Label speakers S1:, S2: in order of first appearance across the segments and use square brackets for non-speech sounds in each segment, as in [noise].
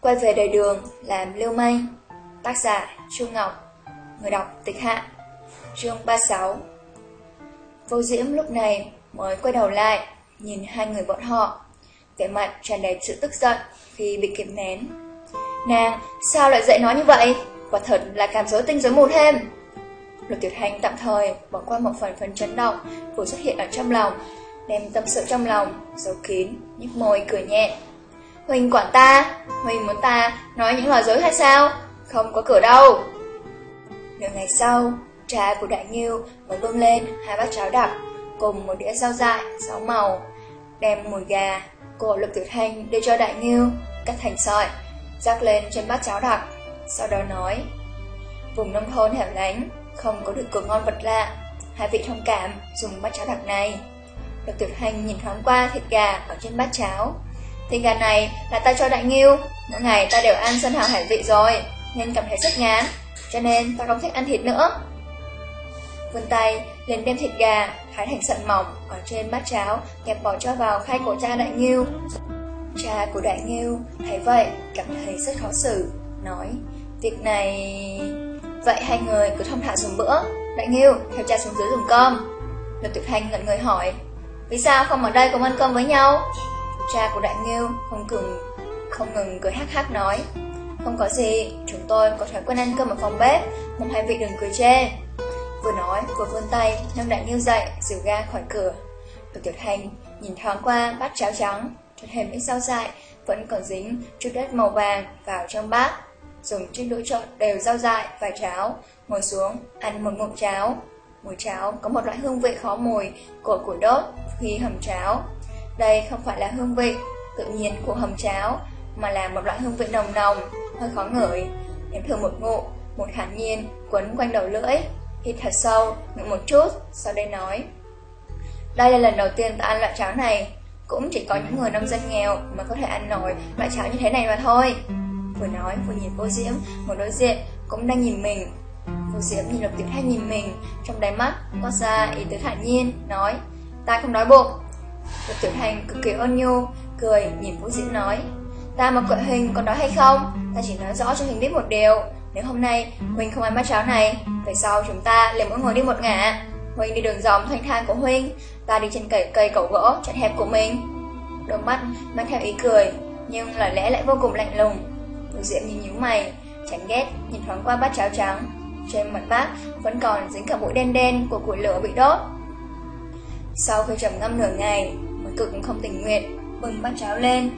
S1: Quay về đời đường làm lưu may Tác giả Trung Ngọc. Người đọc Tịch Hạ. Chương 36 Vô Diễm lúc này mới quay đầu lại Nhìn hai người bọn họ. Vẻ mặt tràn đầy sự tức giận Khi bị kiềm nén. Nàng sao lại dạy nói như vậy? Quả thật là cảm dối tinh dối mù thêm. Lục Tiểu Thanh tạm thời bỏ qua một phần phần chấn động vừa xuất hiện ở trong lòng, đem tâm sự trong lòng, giấu kín, nhếch môi cười nhẹ. Huỳnh quản ta, Huỳnh muốn ta nói những lời dối hay sao? Không có cửa đâu. Nửa ngày sau, trà của Đại Nhiêu mới bưng lên hai bát cháo đặc cùng một đĩa rau dại, sáu màu, đem mùi gà của Lục Tiểu Thanh đưa cho Đại Nhiêu, cắt thành sợi, rắc lên trên bát cháo đặc, sau đó nói: Vùng nông thôn hẻo lánh, không có được cửa ngon vật lạ. Hai vị thông cảm dùng bát cháo đặc này. Lục Tiểu Thanh nhìn thoáng qua thịt gà ở trên bát cháo. Tình gà này là ta cho đại nghiêu, mỗi ngày ta đều ăn sân hào hải vị rồi, nên cảm thấy rất ngán, cho nên ta không thích ăn thịt nữa. Vươn tay liền đem thịt gà thái thành sợi mỏng ở trên bát cháo, kẹp bỏ cho vào khay của cha đại nghiêu. Cha của đại nghiêu thấy vậy cảm thấy rất khó xử, nói: "Việc này Vậy hai người cứ thông thả dùng bữa Đại Nghiêu theo cha xuống dưới dùng cơm Lục Tuyệt Hành ngẩn người hỏi Vì sao không ở đây cùng ăn cơm với nhau Cha của Đại Nghiêu không ngừng Không ngừng cười hắc hắc nói Không có gì Chúng tôi có thói quen ăn cơm ở phòng bếp Mong hai vị đừng cười chê Vừa nói vừa vươn tay nâng Đại Nghiêu dậy Dìu ga khỏi cửa Lục tiểu thành nhìn thoáng qua bát cháo trắng Cho thêm ít rau dại Vẫn còn dính chút đất màu vàng vào trong bát dùng chiếc đũa trộn đều rau dại và cháo, ngồi xuống, ăn một ngụm cháo. Mùi cháo có một loại hương vị khó mùi của củi đốt khi hầm cháo. Đây không phải là hương vị tự nhiên của hầm cháo, mà là một loại hương vị nồng nồng, hơi khó ngửi. Nếm thử một ngụ, một hạt nhiên quấn quanh đầu lưỡi, hít thật sâu, ngụm một chút, sau đây nói. Đây là lần đầu tiên ta ăn loại cháo này, cũng chỉ có những người nông dân nghèo mà có thể ăn nổi loại cháo như thế này mà thôi. Vừa nói vừa nhìn vô diễm Một đối diện cũng đang nhìn mình Vô diễm nhìn Lục Tiểu Thanh nhìn mình Trong đáy mắt có ra ý tứ thản nhiên Nói ta không đói bụng Lục Tiểu hành cực kỳ ôn nhu Cười nhìn Vũ Diễn nói Ta mà quậy Hình còn nói hay không Ta chỉ nói rõ cho Hình biết một điều Nếu hôm nay Huynh không ăn bát cháo này Về sau chúng ta liền mỗi người đi một ngả Huynh đi đường dòng thanh thang của Huynh Ta đi trên cây cây cẩu gỗ chặt hẹp của mình Đôi mắt mang theo ý cười Nhưng lời lẽ lại vô cùng lạnh lùng Vũ Diệm nhìn nhíu mày, chán ghét, nhìn thoáng qua bát cháo trắng. Trên mặt bát vẫn còn dính cả bụi đen đen của củi lửa bị đốt. Sau khi trầm ngâm nửa ngày, mới cực không tình nguyện, bưng bát cháo lên.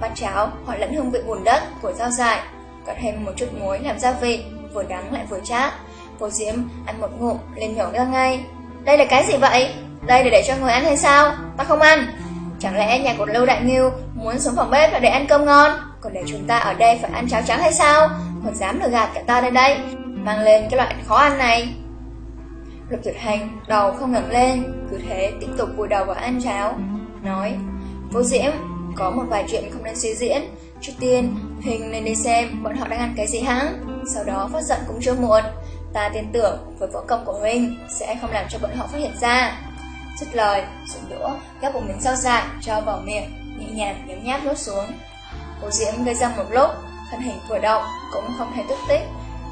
S1: Bát cháo họ lẫn hương vị bùn đất của rau dại, có thêm một chút muối làm gia vị, vừa đắng lại vừa chát. Cô Diễm ăn một ngụm lên nhổ ra ngay. Đây là cái gì vậy? Đây là để cho người ăn hay sao? Ta không ăn. Chẳng lẽ nhà của Lưu Đại Nghiêu muốn xuống phòng bếp là để ăn cơm ngon? Còn để chúng ta ở đây phải ăn cháo trắng hay sao Còn dám lừa gạt cả ta đây đây Mang lên cái loại khó ăn này Lục tuyệt hành đầu không ngẩng lên Cứ thế tiếp tục vùi đầu vào ăn cháo Nói Vô diễm Có một vài chuyện không nên suy diễn Trước tiên Hình nên đi xem bọn họ đang ăn cái gì hãng Sau đó phát giận cũng chưa muộn Ta tin tưởng với võ công của Huynh Sẽ không làm cho bọn họ phát hiện ra Dứt lời, dùng đũa gắp một miếng rau dại cho vào miệng, nhẹ nhàng nhấm nháp nuốt xuống. Vô Diễm gây ra một lúc, thân hình vừa động, cũng không thể tức tích.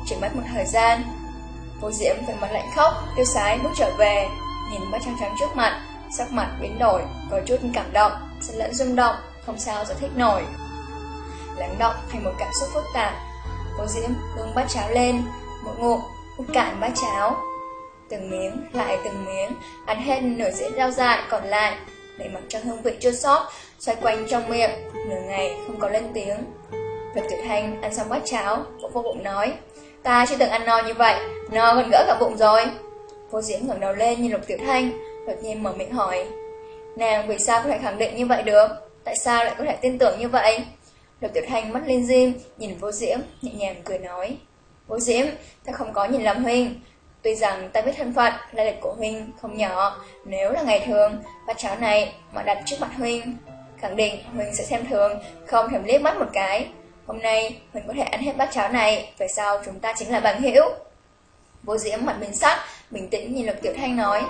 S1: Chỉ mất một thời gian, cô Diễm về mặt lạnh khóc, tiêu sái bước trở về, nhìn bát trắng trắng trước mặt, sắc mặt biến đổi, có chút cảm động, sẽ lẫn rung động, không sao giải thích nổi. Lắng động thành một cảm xúc phức tạp. Cô Diễm bưng bát cháo lên, một ngụm, hút cạn bát cháo. Từng miếng, lại từng miếng, ăn hết nửa dĩa rau dại còn lại, để mặc cho hương vị chua sót, xoay quanh trong miệng, nửa ngày không có lên tiếng. Lục Tiểu Thanh ăn xong bát cháo, cũng vô bụng nói, ta chưa từng ăn no như vậy, no gần gỡ cả bụng rồi. Vô Diễm ngẩng đầu lên nhìn Lục Tiểu Thanh, đột nhiên mở miệng hỏi, nàng vì sao có thể khẳng định như vậy được? Tại sao lại có thể tin tưởng như vậy? Lục Tiểu Thanh mắt lên diêm, nhìn Vô Diễm, nhẹ nhàng cười nói, Vô Diễm, ta không có nhìn lầm huynh, Tuy rằng ta biết thân phận, lai lịch của Huynh không nhỏ, nếu là ngày thường, bát cháo này mà đặt trước mặt Huynh, khẳng định Huynh sẽ xem thường, không thèm liếc mắt một cái. Hôm nay, mình có thể ăn hết bát cháo này, về sau chúng ta chính là bằng hữu. Vô diễm mặt mình sắc, bình tĩnh nhìn Lục Tiểu Thanh nói,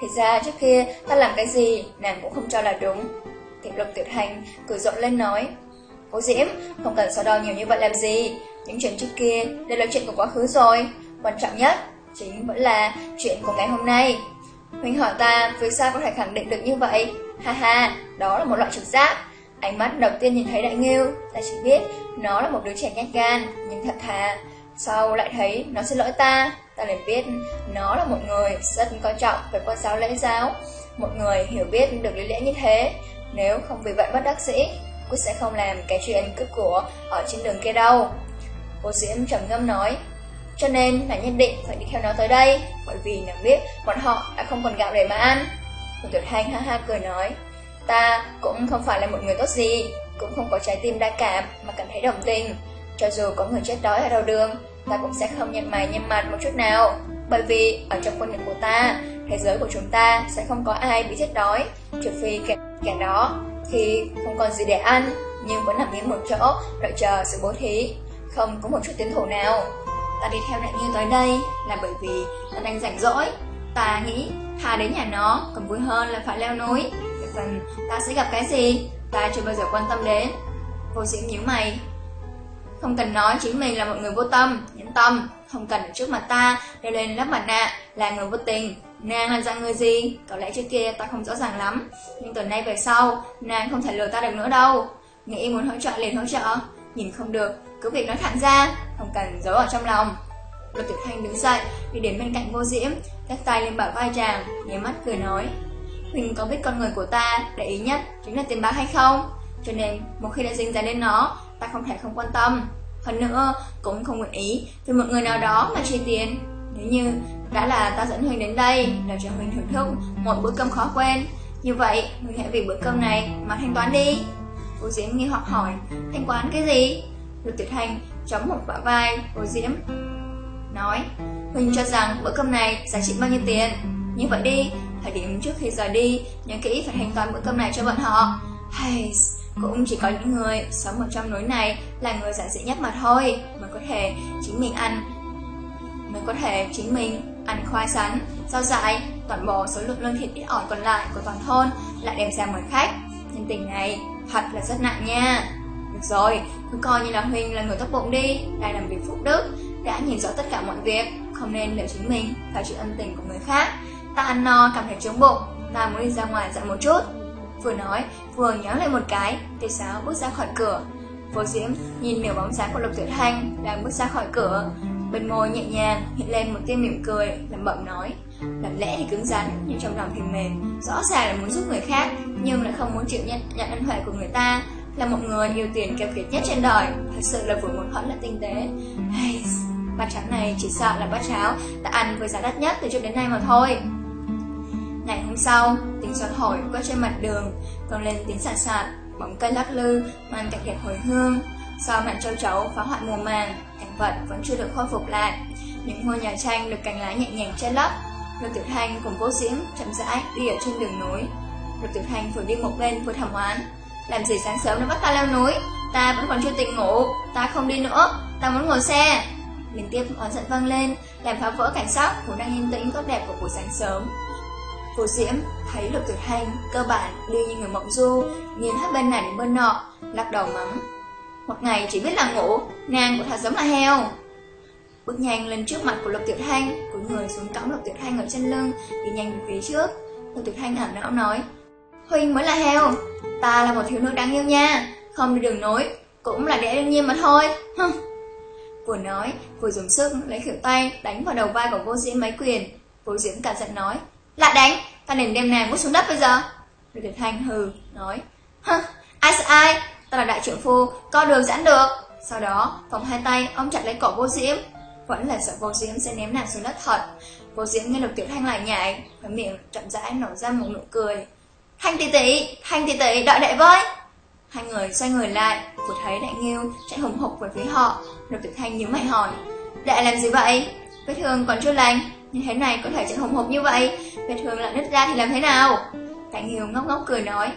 S1: Thì ra trước kia ta làm cái gì, nàng cũng không cho là đúng. Thì Lục Tiểu Thanh cười rộn lên nói, Vô Diễm, không cần so đo nhiều như vậy làm gì. Những chuyện trước kia đều là chuyện của quá khứ rồi. Quan trọng nhất chính vẫn là chuyện của ngày hôm nay. Huynh hỏi ta vì sao có thể khẳng định được như vậy? Ha ha, đó là một loại trực giác. Ánh mắt đầu tiên nhìn thấy đại nghiêu, ta chỉ biết nó là một đứa trẻ nhát gan, nhưng thật thà. Sau lại thấy nó xin lỗi ta, ta liền biết nó là một người rất coi trọng về quan giáo lễ giáo. Một người hiểu biết được lý lẽ như thế, nếu không vì vậy bất đắc dĩ, quyết sẽ không làm cái chuyện cướp của ở trên đường kia đâu. Cô Diễm trầm ngâm nói, cho nên là nhất định phải đi theo nó tới đây, bởi vì nàng biết bọn họ đã không còn gạo để mà ăn. Cô Tuyệt thanh ha ha cười nói, ta cũng không phải là một người tốt gì, cũng không có trái tim đa cảm mà cảm thấy đồng tình. Cho dù có người chết đói ở đầu đường, ta cũng sẽ không nhận mày nhăn mặt một chút nào. Bởi vì ở trong quan niệm của ta, thế giới của chúng ta sẽ không có ai bị chết đói, trừ phi kẻ, kẻ đó khi không còn gì để ăn, nhưng vẫn nằm yên một chỗ, đợi chờ sự bố thí, không có một chút tiến thủ nào. Ta đi theo đại như tới đây là bởi vì ta đang rảnh rỗi. Ta nghĩ thà đến nhà nó còn vui hơn là phải leo núi. Phần ta sẽ gặp cái gì, ta chưa bao giờ quan tâm đến. Vô diễm nhíu mày, không cần nói chính mình là một người vô tâm, nhẫn tâm, không cần trước mặt ta đeo lên lớp mặt nạ là người vô tình. Nàng là dạng người gì? Có lẽ trước kia ta không rõ ràng lắm, nhưng tuần nay về sau, nàng không thể lừa ta được nữa đâu. Nghĩ muốn hỗ trợ liền hỗ trợ, nhìn không được, cứ việc nói thẳng ra, không cần giấu ở trong lòng. Lục Tuyệt Thanh đứng dậy, đi đến bên cạnh Vô Diễm, đặt tay lên bảo vai chàng, nhếch mắt cười nói: mình có biết con người của ta để ý nhất chính là tiền bạc hay không? Cho nên, một khi đã dính dáng đến nó, ta không thể không quan tâm. Hơn nữa, cũng không nguyện ý từ một người nào đó mà chi tiền. Nếu như đã là ta dẫn Huynh đến đây để cho Huynh thưởng thức một bữa cơm khó quên, như vậy Huynh hãy vì bữa cơm này mà thanh toán đi. Cô Diễm nghi hoặc hỏi, thanh toán cái gì? Lục Tuyệt Hành chống một bả vai cô Diễm nói, Huynh cho rằng bữa cơm này giá trị bao nhiêu tiền? Như vậy đi, thời điểm trước khi rời đi, nhớ kỹ phải thanh toán bữa cơm này cho bọn họ. Hay, cũng chỉ có những người sống ở trong núi này là người giản dị nhất mà thôi mới có thể chính mình ăn mới có thể chính mình ăn khoai sắn, rau dại, toàn bộ số lượng lương thịt ít ỏi còn lại của toàn thôn lại đem sang mời khách. Nhân tình này thật là rất nặng nha. Được rồi, cứ coi như là Huynh là người tốt bụng đi, đang làm việc phúc đức, đã nhìn rõ tất cả mọi việc, không nên để chính mình phải chịu ân tình của người khác. Ta ăn no cảm thấy trống bụng, ta muốn đi ra ngoài dạo một chút. Vừa nói, vừa nhéo lại một cái, tề Sáo bước ra khỏi cửa. Vô Diễm nhìn nửa bóng dáng của Lục Tiểu Thanh đang bước ra khỏi cửa, bên môi nhẹ nhàng hiện lên một tia mỉm cười, làm bậm nói: "Làm lẽ thì cứng rắn, nhưng trong lòng thì mềm, rõ ràng là muốn giúp người khác, nhưng lại không muốn chịu nhận nhận ân huệ của người ta." Là một người yêu tiền keo kiệt nhất trên đời, thật sự là vừa muốn hận là tinh tế. hey bát cháo này chỉ sợ là bát cháo đã ăn với giá đắt nhất từ trước đến nay mà thôi. Ngày hôm sau, tiếng gió thổi qua trên mặt đường, còn lên tiếng sạt sạt, bóng cây lắc lư, mang cảnh đẹp hồi hương. Sau màn châu chấu phá hoại mùa màng, cảnh vật vẫn chưa được khôi phục lại. Những ngôi nhà tranh được cành lá nhẹ nhàng che lấp. Lục Tiểu Thanh cùng Vô Diễm chậm rãi đi ở trên đường núi. Lục Tiểu Thanh vừa đi một bên vừa thầm oán, làm gì sáng sớm nó bắt ta leo núi, ta vẫn còn chưa tỉnh ngủ, ta không đi nữa, ta muốn ngồi xe. Liên tiếp oán giận vang lên, làm phá vỡ cảnh sắc vốn đang yên tĩnh tốt đẹp của buổi sáng sớm. Cô Diễm thấy Lục Tuyệt Hành cơ bản đi như người mộng du, nhìn hết bên này đến bên nọ, lắc đầu mắng. Một ngày chỉ biết là ngủ, nàng cũng thật giống là heo. Bước nhanh lên trước mặt của Lục Tuyệt Hành, cúi người xuống cõng Lục Tuyệt Hành ở chân lưng, đi nhanh về phía trước. Lục Tuyệt Hành ảm não nói, Huynh mới là heo, ta là một thiếu nữ đáng yêu nha, không đi đường nối, cũng là để đương nhiên mà thôi. Vừa nói, vừa dùng sức lấy khỉu tay đánh vào đầu vai của vô diễm mấy quyền. Vô diễm cả giận nói, lại đánh, ta định đem nàng bước xuống đất bây giờ. Lục Tiểu Thanh hừ, nói, hơ, ai sợ ai, ta là đại trưởng phu, co đường giãn được. Sau đó, vòng hai tay ông chặt lấy cổ vô diễm, vẫn là sợ vô diễm sẽ ném nàng xuống đất thật. Vô diễm nghe Lục Tiểu Thanh lại nhảy, Và miệng chậm rãi nở ra một nụ cười. Thanh tỷ tỷ, Thanh tỷ tỷ, đợi đệ với. Hai người xoay người lại, vừa thấy đại nghiêu chạy hùng hục về phía họ. Lục Tiểu Thanh nhíu mày hỏi, đệ làm gì vậy? Vết thương còn chưa lành, như thế này có thể chạy hùng hục như vậy, bình thường là nứt ra thì làm thế nào? Đại Hiếu ngốc ngốc cười nói,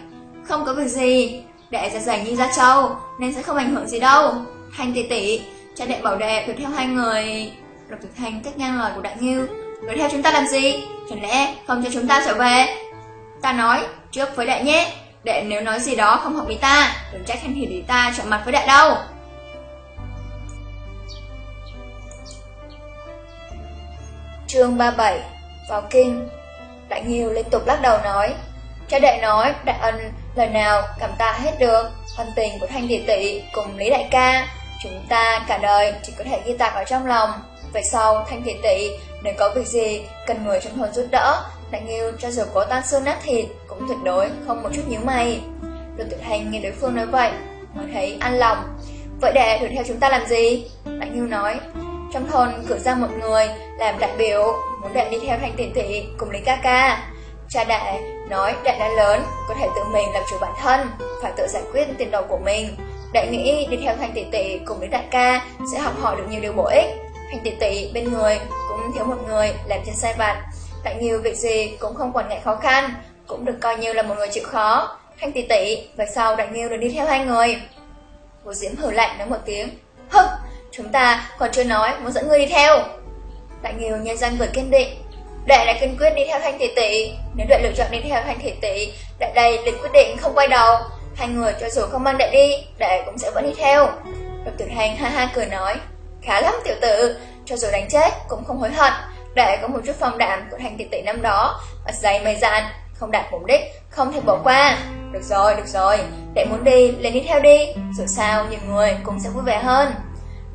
S1: không có việc gì, đệ ra dạ dày như da trâu, nên sẽ không ảnh hưởng gì đâu. Thanh tỷ tỷ, cha đệ bảo đệ đuổi theo hai người. Lục Thực Thanh cắt ngang lời của đại nghiêu, đuổi theo chúng ta làm gì? Chẳng lẽ không cho chúng ta trở về? Ta nói, trước với đệ nhé, Đệ nếu nói gì đó không hợp ý ta, đừng trách thanh hiểu ý ta chạm mặt với đệ đâu. Chương 37 Vào kinh. Đại Nghiêu liên tục lắc đầu nói, Cha đệ nói, đại ân lời nào cảm ta hết được Ân tình của Thanh Tỷ Tỷ cùng Lý Đại ca, Chúng ta cả đời chỉ có thể ghi tạc ở trong lòng. Về sau, Thanh Tỷ Tỷ nếu có việc gì cần người trong thôn giúp đỡ, Đại Nghiêu cho dù có tan xương nát thịt cũng tuyệt đối không một chút nhíu mày. Lục Tuyệt Hành nghe đối phương nói vậy, mới thấy an lòng. Vậy đệ đuổi theo chúng ta làm gì? Đại Nghiêu nói trong thôn cử ra một người làm đại biểu Muốn đại đi theo Thanh tiền Tỷ cùng Lý Ca Ca. Cha đại nói đại đã lớn Có thể tự mình làm chủ bản thân Phải tự giải quyết tiền đồ của mình. Đại nghĩ đi theo Thanh Tỷ Tỷ cùng Lý Đại ca Sẽ học hỏi được nhiều điều bổ ích. Thanh Tỷ Tỷ bên người cũng thiếu một người làm trên sai vặt. Đại nhiều việc gì cũng không quản ngại khó khăn Cũng được coi như là một người chịu khó. Thanh tỷ tỷ, về sau Đại Nghiêu được đi theo hai người. hồ Diễm hử lạnh nói một tiếng. Hừ, chúng ta còn chưa nói muốn dẫn ngươi đi theo. Đại nghiều nhân dân vừa kiên định. Đệ đã kiên quyết đi theo Thanh tỷ tỷ. Nếu đệ lựa chọn đi theo Thanh tỷ tỷ, đệ đây lịch quyết định không quay đầu. Hai người cho dù không mang đệ đi, đệ cũng sẽ vẫn đi theo. Lục tuyển hành ha ha cười nói. Khá lắm tiểu tử, cho dù đánh chết cũng không hối hận. Đệ có một chút phong đạm của Thanh tỷ tỷ năm đó, và dày mày dạn, không đạt mục đích, không thể bỏ qua. Được rồi, được rồi, đệ muốn đi, lên đi theo đi, dù sao nhiều người cũng sẽ vui vẻ hơn.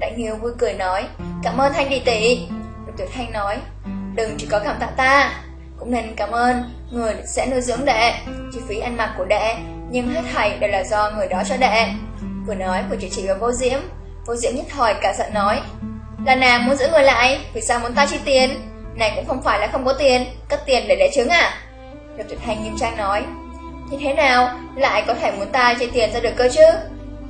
S1: Đại hiếu vui cười nói, cảm ơn Thanh tỷ tỷ. Lục Tiểu Thanh nói, đừng chỉ có cảm tạ ta, cũng nên cảm ơn người sẽ nuôi dưỡng đệ, chi phí ăn mặc của đệ, nhưng hết thảy đều là do người đó cho đệ. Vừa nói vừa chỉ chỉ vào vô diễm, vô diễm nhất thời cả giận nói, là nàng muốn giữ người lại, vì sao muốn ta chi tiền? Này cũng không phải là không có tiền, cất tiền để lấy trứng à? Lục Tuyệt thanh nghiêm trang nói, như thế nào lại có thể muốn ta chi tiền ra được cơ chứ?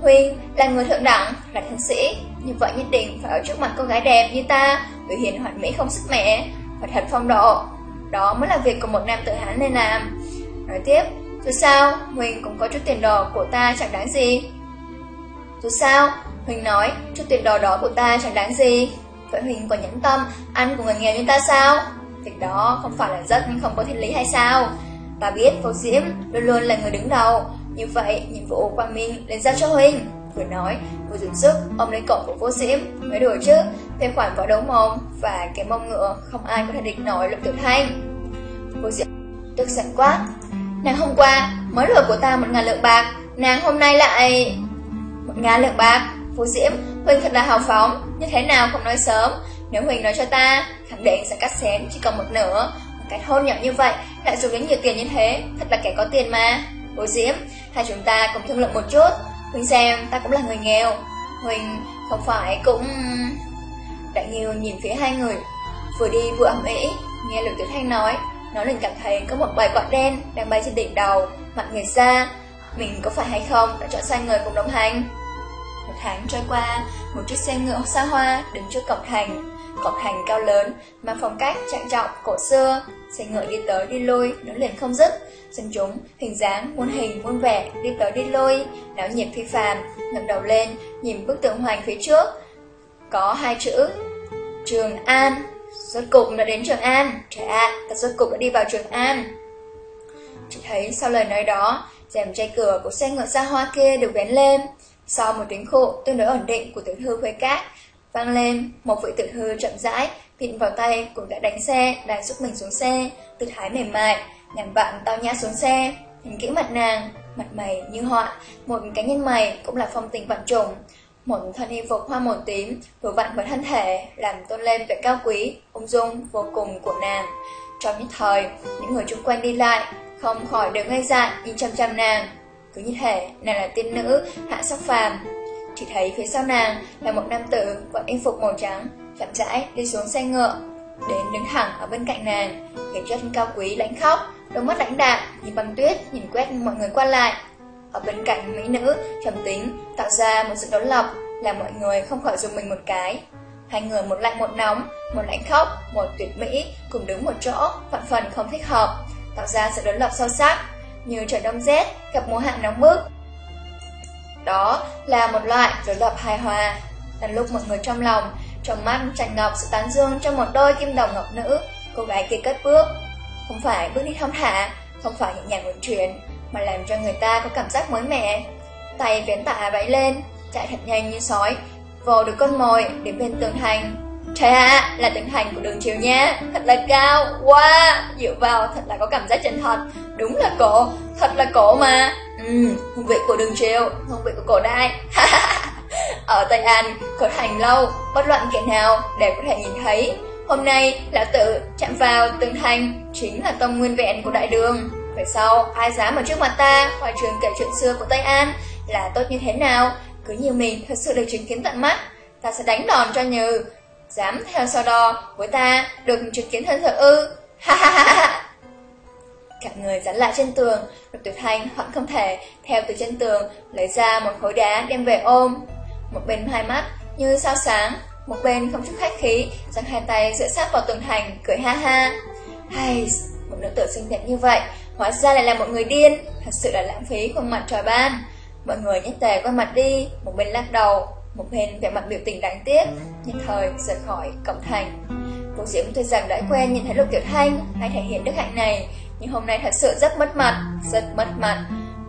S1: Huynh là người thượng đẳng, là thân sĩ, như vậy nhất định phải ở trước mặt cô gái đẹp như ta, biểu hiện hoàn mỹ không sức mẻ, phải thật phong độ. Đó mới là việc của một nam tự hán nên làm. Nói tiếp, dù sao, huỳnh cũng có chút tiền đồ của ta chẳng đáng gì. Dù sao, huỳnh nói, chút tiền đồ đó của ta chẳng đáng gì. Vậy huỳnh còn nhẫn tâm ăn của người nghèo như ta sao? Việc đó không phải là rất nhưng không có thiên lý hay sao? Ta biết Vô Diễm luôn luôn là người đứng đầu, như vậy nhiệm vụ Quang Minh lên giao cho huỳnh Vừa nói, vừa dùng sức ôm lấy cổ của Vô Diễm, mới đùa chứ, thêm khoản võ đấu mồm và cái mông ngựa không ai có thể địch nổi lục tiểu thanh. Vô Diễm tức giận quá. Nàng hôm qua mới lừa của ta một ngàn lượng bạc, nàng hôm nay lại... Một ngàn lượng bạc, Vô Diễm, Huynh thật là hào phóng, như thế nào không nói sớm, nếu Huynh nói cho ta, khẳng định sẽ cắt xén chỉ còn một nửa, cái hôn nhỏ như vậy lại dùng đến nhiều tiền như thế Thật là kẻ có tiền mà. Bố Diễm Hai chúng ta cùng thương lượng một chút. Huynh xem ta cũng là người nghèo. Huynh không phải cũng... Đại Nghiêu nhìn phía hai người. Vừa đi vừa ẩm ĩ, Nghe Lục Tiểu Thanh nói, Nó liền cảm thấy có một bài quạ đen Đang bay trên đỉnh đầu, Mặt người xa. Mình có phải hay không đã chọn sai người cùng đồng hành? Một tháng trôi qua, Một chiếc xe ngựa xa hoa đứng trước cổng thành cổng hành cao lớn, mà phong cách trang trọng, cổ xưa, xe ngựa đi tới đi lui, nối liền không dứt. Dân chúng, hình dáng, muôn hình, muôn vẻ, đi tới đi lui, náo nhiệt phi phàm, ngẩng đầu lên, nhìn bức tượng hoành phía trước. Có hai chữ, Trường An. Rốt cục đã đến Trường An. Trời ạ, ta rốt cục đã đi vào Trường An. Chỉ thấy sau lời nói đó, rèm che cửa của xe ngựa xa hoa kia được vén lên. Sau một tiếng khụ tương đối ổn định của tiểu thư Khuê Cát, Vang lên, một vị tiểu thư chậm rãi, vịn vào tay của đã đánh xe, đang giúp mình xuống xe, tư thái mềm mại, ngàn vạn tao nhã xuống xe, nhìn kỹ mặt nàng, mặt mày như họa, một cái nhân mày cũng là phong tình vạn trùng. Một thân y phục hoa màu tím, vừa vặn với thân thể, làm tôn lên vẻ cao quý, ung dung vô cùng của nàng. Trong nhất thời, những người chung quanh đi lại, không khỏi đều ngây dại nhìn chăm chăm nàng. Cứ như thể nàng là tiên nữ, hạ sắc phàm, chỉ thấy phía sau nàng là một nam tử mặc y phục màu trắng, chậm rãi đi xuống xe ngựa, đến đứng thẳng ở bên cạnh nàng, thể chất cao quý lãnh khóc, đôi mắt lãnh đạm như băng tuyết nhìn quét mọi người qua lại. Ở bên cạnh mỹ nữ trầm tính tạo ra một sự đối lập, làm mọi người không khỏi dùng mình một cái. Hai người một lạnh một nóng, một lạnh khóc, một tuyệt mỹ cùng đứng một chỗ, vạn phần không thích hợp, tạo ra sự đối lập sâu sắc, như trời đông rét gặp mùa hạ nóng bức, đó là một loại đối lập hài hòa. Đến lúc mọi người trong lòng, trong mắt tràn ngọc sự tán dương cho một đôi kim đồng ngọc nữ, cô gái kia cất bước. Không phải bước đi thong thả, không phải nhẹ nhàng uyển chuyển, mà làm cho người ta có cảm giác mới mẻ. Tay vén tả vẫy lên, chạy thật nhanh như sói, vồ được con mồi đến bên tường thành. Trời ạ, là tường thành của đường chiều nha, thật là cao, wow, dựa vào thật là có cảm giác chân thật, đúng là cổ, thật là cổ mà. Ừ, hương vị của đường chiều, hương vị của cổ đại. [laughs] Ở Tây An, có thành lâu, bất luận kẻ nào đều có thể nhìn thấy. Hôm nay, lão tử chạm vào tường thành, chính là tông nguyên vẹn của đại đường. Về sau, ai dám ở trước mặt ta, hoài trường kể chuyện xưa của Tây An là tốt như thế nào? Cứ như mình thật sự được chứng kiến tận mắt, ta sẽ đánh đòn cho nhừ Dám theo sau đo với ta, được chứng kiến thân thật ư. Ha ha ha ha. Cả người dán lại trên tường, Lục tiểu Thanh vẫn không thể theo từ trên tường lấy ra một khối đá đem về ôm. Một bên hai mắt như sao sáng, một bên không chút khách khí, giang hai tay dựa sát vào tường thành, cười ha ha. Hay, một nữ tử xinh đẹp như vậy, hóa ra lại là một người điên, thật sự là lãng phí khuôn mặt trò ban. Mọi người nhất tề qua mặt đi, một bên lắc đầu, một bên vẻ mặt biểu tình đáng tiếc, nhất thời rời khỏi cổng thành. Vũ Diễm tuy rằng đã quen nhìn thấy Lục Tiểu Thanh hay thể hiện đức hạnh này, nhưng hôm nay thật sự rất mất mặt, rất mất mặt.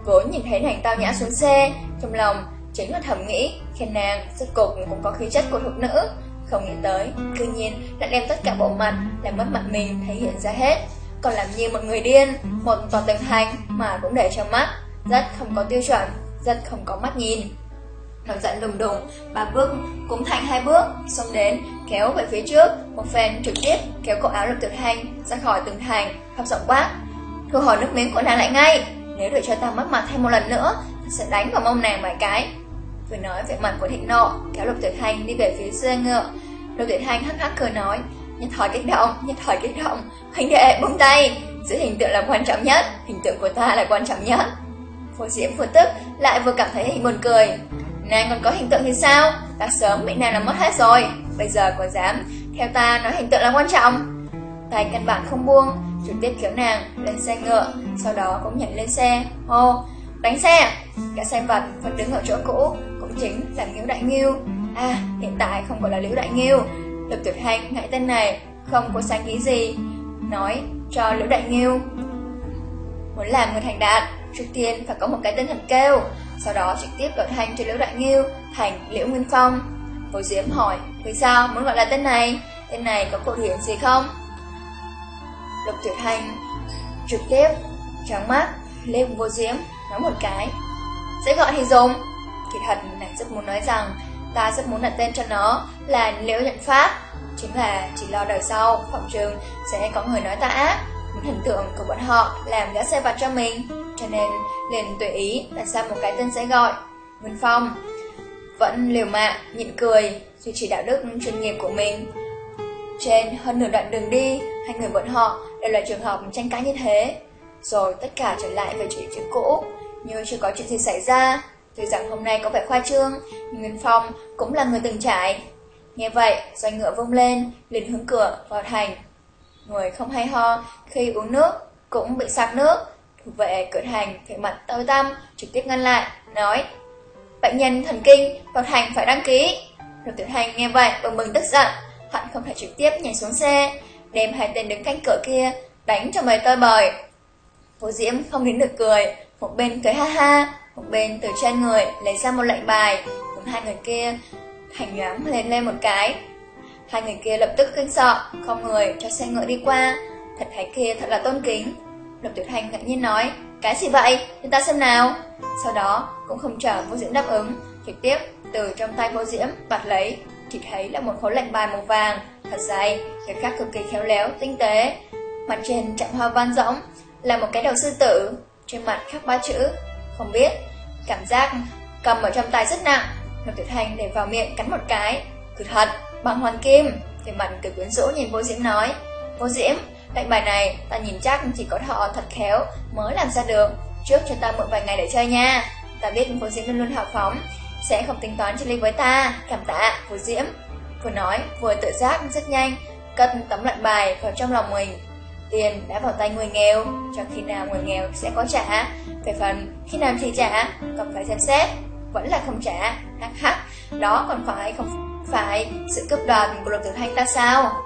S1: Vốn nhìn thấy nàng tao nhã xuống xe, trong lòng chính là thầm nghĩ, khen nàng rốt cục cũng có khí chất của thục nữ. Không nghĩ tới, cư nhiên lại đem tất cả bộ mặt làm mất mặt mình thể hiện ra hết. Còn làm như một người điên, một tòa tình hành mà cũng để trong mắt, rất không có tiêu chuẩn, rất không có mắt nhìn. Nổi giận đùng đùng, bà bước cũng thành hai bước, xông đến, kéo về phía trước, một phen trực tiếp kéo cổ áo lục tuyệt hành ra khỏi tường thành, khắp giọng quát. Thu hồi nước miếng của nàng lại ngay, nếu để cho ta mất mặt thêm một lần nữa, ta sẽ đánh vào mông nàng vài cái. Vừa nói vẻ mặt của thịnh nộ, kéo lục tuyệt hành đi về phía xe ngựa. Lục tuyệt hành hắc hắc cười nói, nhất thời kích động, nhất thời kích động, huynh đệ buông tay, giữ hình tượng là quan trọng nhất, hình tượng của ta là quan trọng nhất. Phổ diễm vừa tức, lại vừa cảm thấy hình buồn cười. Nàng còn có hình tượng thì sao? Ta sớm bị nàng làm mất hết rồi, bây giờ còn dám theo ta nói hình tượng là quan trọng. Tay căn bản không buông, trực tiếp kéo nàng lên xe ngựa, sau đó cũng nhảy lên xe, hô, đánh xe. Cả xe vật vẫn đứng ở chỗ cũ, cũng chính là Liễu Đại Nghiêu. À, hiện tại không gọi là Liễu Đại Nghiêu. Lục Tuyệt Hành ngại tên này, không có sáng nghĩ gì, nói cho Liễu Đại Nghiêu. Muốn làm người thành đạt, trước tiên phải có một cái tên thật kêu, sau đó trực tiếp đổi thành cho Liễu Đại Nghiêu thành Liễu Nguyên Phong. Vô Diễm hỏi, vì sao muốn gọi là tên này? Tên này có cụ thể gì không? Lục Tuyệt Thanh trực tiếp trắng mắt lên Vô Diễm nói một cái. Sẽ gọi thì dùng. thì thật nàng rất muốn nói rằng ta rất muốn đặt tên cho nó là Liễu Nhận Pháp. Chính là chỉ lo đời sau, phòng trường sẽ có người nói ta ác, hình tượng của bọn họ làm gã xe vặt cho mình. Cho nên liền tùy ý đặt ra một cái tên sẽ gọi Nguyên Phong. Vẫn liều mạng, nhịn cười, duy trì đạo đức chuyên nghiệp của mình. Trên hơn nửa đoạn đường đi, hai người bọn họ đều là trường hợp tranh cãi như thế. Rồi tất cả trở lại về chuyện chuyện cũ, như chưa có chuyện gì xảy ra. Tuy rằng hôm nay có vẻ khoa trương, nhưng Nguyên Phong cũng là người từng trải. Nghe vậy, doanh ngựa vung lên, liền hướng cửa vào thành. Người không hay ho, khi uống nước, cũng bị sạc nước. Thủ vệ cửa thành, vẻ mặt tối tăm, trực tiếp ngăn lại, nói Bệnh nhân thần kinh vào thành phải đăng ký. Lục Tiểu Thành nghe vậy, bừng bừng tức giận, hận không thể trực tiếp nhảy xuống xe, đem hai tên đứng canh cửa kia, đánh cho mày tơi bời. Vũ Diễm không đến được cười, một bên cười ha ha, một bên từ trên người lấy ra một lệnh bài, cùng hai người kia thành nhoáng lên lên một cái. Hai người kia lập tức kinh sợ, không người cho xe ngựa đi qua. Thật thái kia thật là tôn kính. Lục Tiểu Thành ngạc nhiên nói, cái gì vậy, chúng ta xem nào. Sau đó cũng không chờ vô diễm đáp ứng, trực tiếp từ trong tay vô diễm bạt lấy, chỉ thấy là một khối lạnh bài màu vàng, thật dày, cái khác cực kỳ khéo léo, tinh tế. Mặt trên chạm hoa văn rỗng, là một cái đầu sư tử, trên mặt khắc ba chữ, không biết. Cảm giác cầm ở trong tay rất nặng, Lục Tiểu hành để vào miệng cắn một cái, cứ thật, bằng hoàn kim. Thì mặt cực quyến rũ nhìn vô diễm nói, vô diễm, lệnh bài này ta nhìn chắc chỉ có thọ thật khéo mới làm ra được, trước cho ta mượn vài ngày để chơi nha. Ta biết vô diễm luôn luôn hào phóng, sẽ không tính toán chi ly với ta, cảm tạ, vô diễm. Vừa nói, vừa tự giác rất nhanh, cất tấm lệnh bài vào trong lòng mình. Tiền đã vào tay người nghèo, cho khi nào người nghèo sẽ có trả. Về phần khi nào thì trả, còn phải xem xét, vẫn là không trả. Hắc hắc, đó còn phải không phải sự cướp đoạt của Lục tiểu Thanh ta sao?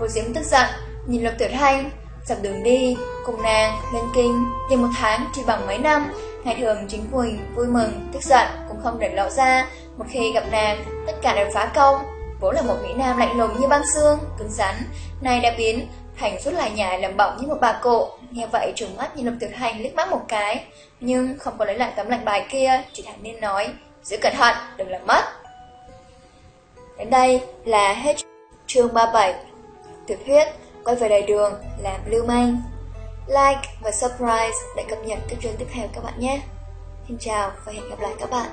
S1: Vô Diễm tức giận, nhìn Lục tiểu Thanh, dọc đường đi, cùng nàng lên kinh tiền một tháng chỉ bằng mấy năm. Ngày thường chính Quỳnh vui mừng, tức giận Cũng không để lộ ra. Một khi gặp nàng, tất cả đều phá công. Vốn là một Mỹ Nam lạnh lùng như băng xương Cứng rắn, nay đã biến Thành rút lại nhài lầm bọng như một bà cụ. Nghe vậy trùng mắt nhìn lục tiểu thanh liếc mắt một cái Nhưng không có lấy lại tấm lạnh bài kia Chỉ thản nhiên nói Giữ cẩn thận, đừng làm mất. Đến đây là hết chương 37 Tiểu thuyết Quay về đại đường làm lưu manh. Like và subscribe để cập nhật các chương tiếp theo các bạn nhé. Xin chào và hẹn gặp lại các bạn.